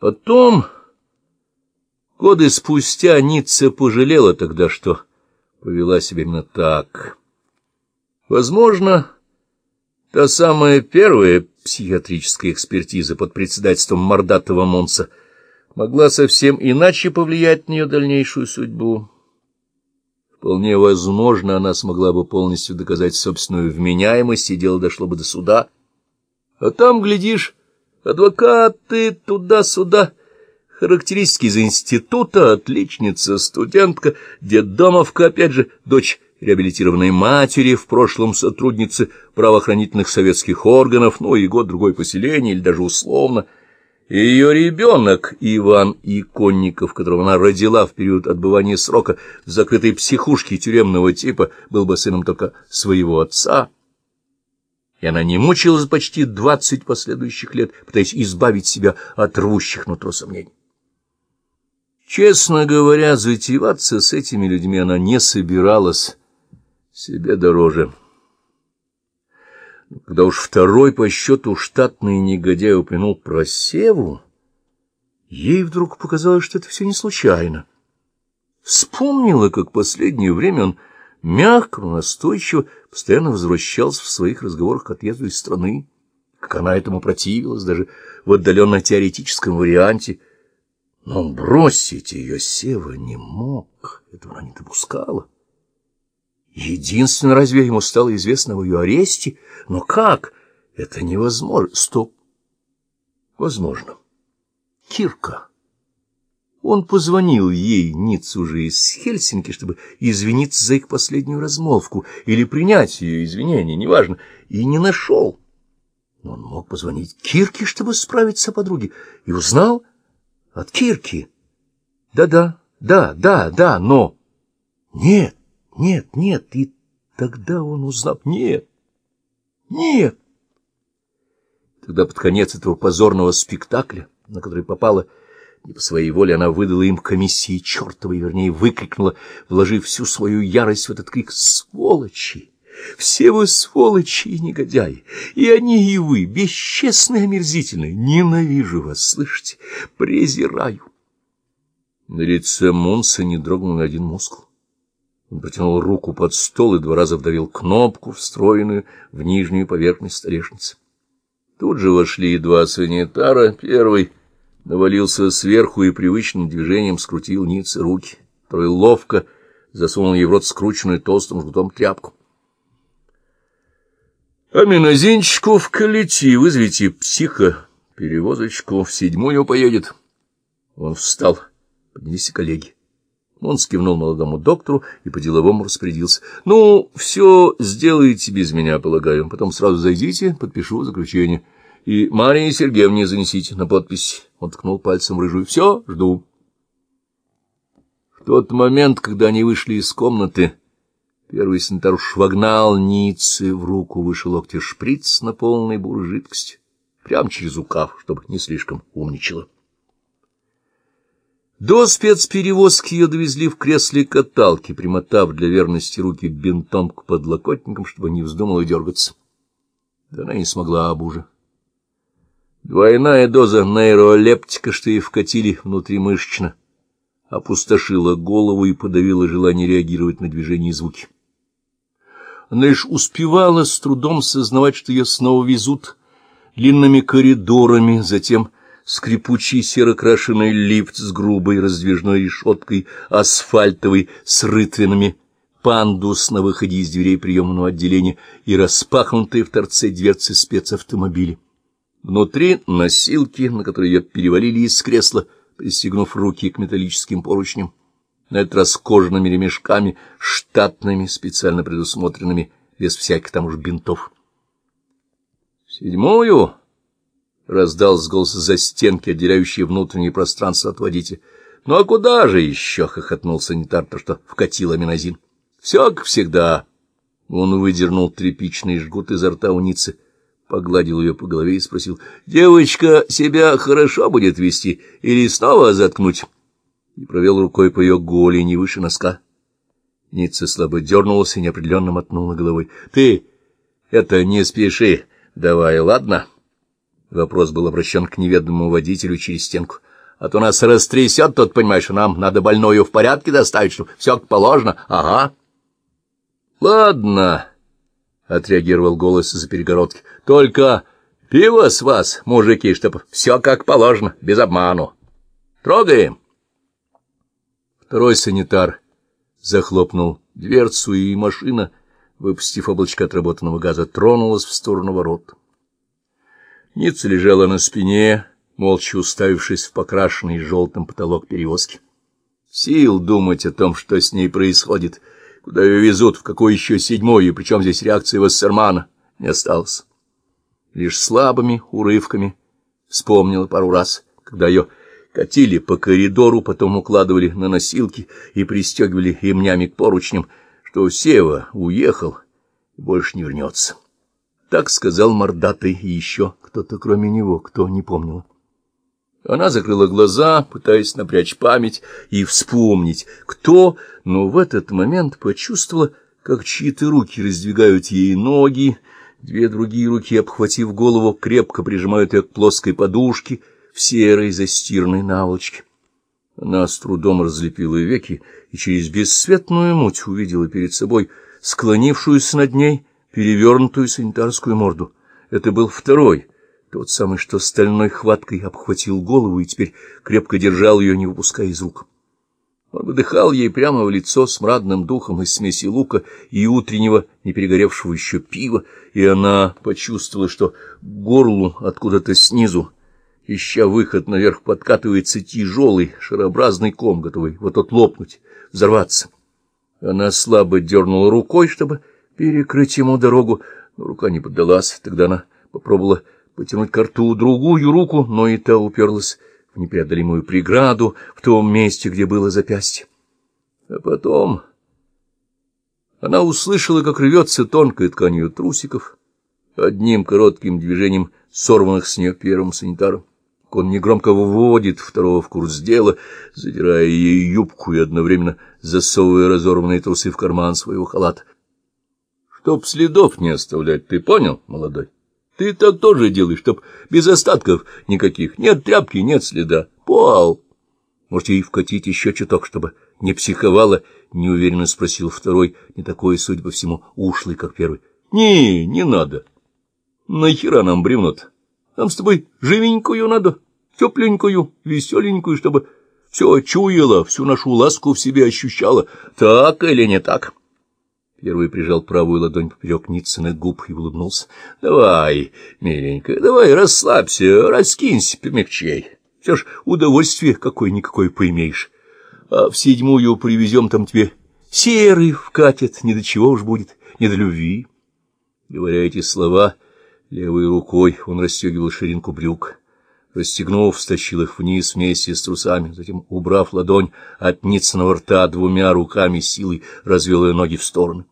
Потом, годы спустя, Ницца пожалела тогда, что повела себя именно так. Возможно, та самая первая психиатрическая экспертиза под председательством Мордатова Монса могла совсем иначе повлиять на ее дальнейшую судьбу. Вполне возможно, она смогла бы полностью доказать собственную вменяемость, и дело дошло бы до суда. А там, глядишь, адвокаты туда-сюда, характеристики из института, отличница, студентка, детдомовка, опять же, дочь реабилитированной матери, в прошлом сотрудницы правоохранительных советских органов, ну и год-другой поселения, или даже условно — ее ребенок, Иван Иконников, которого она родила в период отбывания срока в закрытой психушке тюремного типа, был бы сыном только своего отца. И она не мучилась почти двадцать последующих лет, пытаясь избавить себя от рвущих нутро сомнений. Честно говоря, затеваться с этими людьми она не собиралась себе дороже. Когда уж второй по счету штатный негодяй упомянул про Севу, ей вдруг показалось, что это все не случайно. Вспомнила, как последнее время он мягко, настойчиво постоянно возвращался в своих разговорах к отъезду из страны, как она этому противилась, даже в отдаленно-теоретическом варианте. Но бросить ее Сева не мог, этого она не допускала. Единственное, разве ему стало известно о ее аресте? Но как? Это невозможно. Стоп. Возможно. Кирка. Он позвонил ей, Ниц, уже из Хельсинки, чтобы извиниться за их последнюю размолвку или принять ее извинения, неважно, и не нашел. Но он мог позвонить Кирке, чтобы справиться о подруге, и узнал от Кирки. Да-да, да, да, да, но... Нет, нет, нет, и тогда он узнал... Нет, нет. Тогда под конец этого позорного спектакля, на который попала не по своей воле, она выдала им комиссии чертовой, вернее, выкрикнула, вложив всю свою ярость в этот крик «Сволочи! Все вы сволочи и негодяи! И они, и вы, бесчестные, омерзительные! Ненавижу вас, слышите? Презираю!» На лице Монса не дрогнул ни один мускул. Он протянул руку под стол и два раза вдавил кнопку, встроенную в нижнюю поверхность столешницы. Тут же вошли два санитара. Первый навалился сверху и привычным движением скрутил Ницца руки. Второй ловко засунул ей в рот скрученную толстым жгутом тряпку. — Аминозинчику в коллектив вызовите психо, перевозочку в седьмую поедет. Он встал. Поднялись коллеги. Он скивнул молодому доктору и по-деловому распорядился. — Ну, все сделайте без меня, полагаю. Потом сразу зайдите, подпишу заключение. И Марии Сергеевне занесите на подпись. Он ткнул пальцем рыжую. — Все, жду. В тот момент, когда они вышли из комнаты, первый санитар швагнал Ниццы в руку выше локтя шприц полной бурой жидкости, прямо через укав, чтобы не слишком умничало. До спецперевозки ее довезли в кресле каталки, примотав для верности руки бинтом к подлокотникам, чтобы не вздумала дергаться. Да она не смогла обуже. Двойная доза нейролептика, что ей вкатили внутримышечно, опустошила голову и подавила желание реагировать на движение и звуки. Она лишь успевала с трудом сознавать, что ее снова везут длинными коридорами, затем скрипучий серокрашенный лифт с грубой раздвижной решеткой, асфальтовый, с рытвинами, пандус на выходе из дверей приемного отделения и распахнутые в торце дверцы спецавтомобиля. Внутри носилки, на которые ее перевалили из кресла, пристегнув руки к металлическим поручням, на этот раз кожаными ремешками, штатными, специально предусмотренными, без всяких там уж бинтов. «Седьмую?» раздался голос за стенки, отделяющие внутреннее пространство от водителя. — Ну а куда же еще? — хохотнул санитар, то что вкатил аминозин. — Все как всегда. Он выдернул тряпичный жгут изо рта уницы, погладил ее по голове и спросил, — Девочка себя хорошо будет вести или снова заткнуть? И провел рукой по ее голени выше носка. Ницца слабо дернулась и неопределенно мотнула головой. — Ты это не спеши, давай, ладно? — Вопрос был обращен к неведомому водителю через стенку. А то нас растрясет тут, понимаешь, нам надо больную в порядке доставить, чтобы все как положено. Ага. — Ладно, — отреагировал голос из-за перегородки. — Только пиво с вас, мужики, чтобы все как положено, без обману. Трогаем. Второй санитар захлопнул дверцу, и машина, выпустив облачко отработанного газа, тронулась в сторону ворот. Ницца лежала на спине, молча уставившись в покрашенный желтым потолок перевозки. Сил думать о том, что с ней происходит, куда ее везут, в какой еще седьмой, и причем здесь реакция Вассермана, не осталось. Лишь слабыми урывками вспомнила пару раз, когда ее катили по коридору, потом укладывали на носилки и пристегивали ремнями к поручням, что Сева уехал и больше не вернется. Так сказал мордатый и еще кто-то кроме него, кто не помнил. Она закрыла глаза, пытаясь напрячь память и вспомнить, кто, но в этот момент почувствовала, как чьи-то руки раздвигают ей ноги, две другие руки, обхватив голову, крепко прижимают ее к плоской подушке в серой застиранной наволочке. Она с трудом разлепила веки и через бесцветную муть увидела перед собой склонившуюся над ней перевернутую санитарскую морду. Это был второй, тот самый, что стальной хваткой обхватил голову и теперь крепко держал ее, не выпуская из рук. Он выдыхал ей прямо в лицо смрадным духом из смеси лука и утреннего, не перегоревшего еще пива, и она почувствовала, что горлу откуда-то снизу, ища выход наверх, подкатывается тяжелый шарообразный ком, готовый вот-вот лопнуть, взорваться. Она слабо дернула рукой, чтобы перекрыть ему дорогу, но рука не поддалась. Тогда она попробовала потянуть к рту другую руку, но и та уперлась в непреодолимую преграду в том месте, где было запястье. А потом она услышала, как рвется тонкой тканью трусиков, одним коротким движением сорванных с нее первым санитаром. Он негромко вводит второго в курс дела, задирая ей юбку и одновременно засовывая разорванные трусы в карман своего халата. Чтоб следов не оставлять, ты понял, молодой? Ты так тоже делаешь, чтоб без остатков никаких. Нет тряпки, нет следа. Пол. Может, ей вкатить еще чуток, чтобы не психовала? Неуверенно спросил второй, не такой, судя по всему, ушлый, как первый. Не, не надо. Нахера нам бревнот? Нам с тобой живенькую надо, тепленькую, веселенькую, чтобы все чуяла, всю нашу ласку в себе ощущала. Так или не так? Первый прижал правую ладонь поперек Ниццыных губ и улыбнулся. — Давай, миленькая, давай, расслабься, раскинься помягчей. Все ж удовольствие какое-никакое поимеешь. А в седьмую привезем там тебе серый вкатит, ни до чего уж будет, ни до любви. Говоря эти слова, левой рукой он расстегивал ширинку брюк. Расстегнув, стащил их вниз вместе с трусами, затем, убрав ладонь от Ницыного рта двумя руками силой, развел ее ноги в стороны.